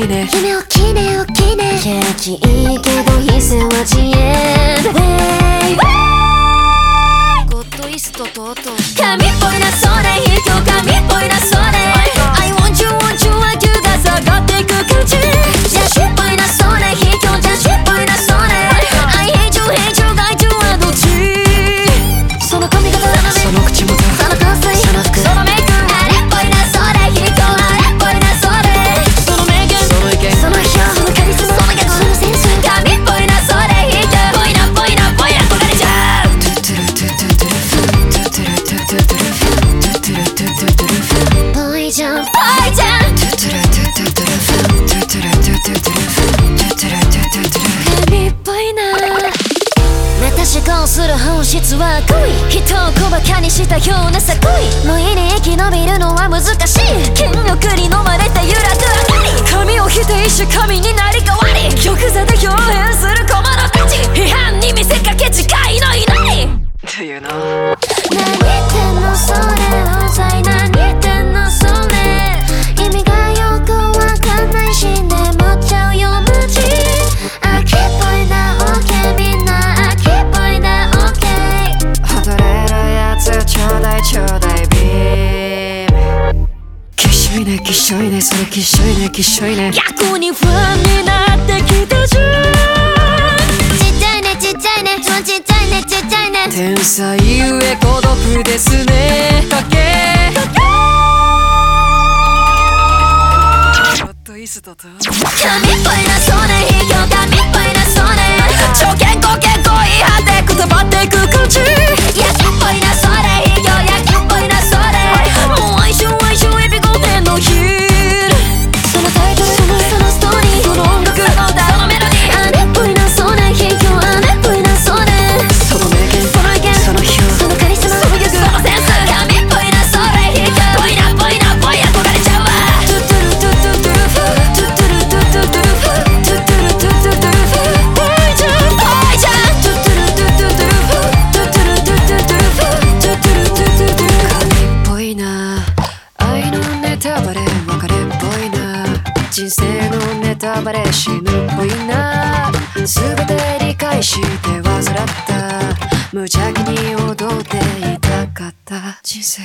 きね。夢をきねをきね。キャいいけど椅子は自演。ゴッドイストとうとう神っぽいなそれ。いじゃんぽいじゃんトゥトゥルトゥトゥトゥルフトゥトゥルトゥトゥトゥルフトゥトゥルトゥトゥトゥルフ神っぽいなまた思考する本質は恋人を小バカにしたような作為無意に生き延びるのは難しい権力に飲まれて揺らぐ明かり神を否定し神になり変わり玉座で表現する小物たち批判に見せかけ誓いのいないというしょいねきっしょいねそれきっしょいねきっしょいね逆に不安になってきたじゃんちっちゃいねちっちゃいねちょちっちゃいねちっちゃいね。天才ゆえ孤独ですね。かけ。ホットイーストと神っぽいなそれ卑怯神っぽいなそれ超健康健康言い張ってくたばっていく感じネタバレ死ぬっぽいな。全て理解して患った。無邪気に踊っていたかった。人生。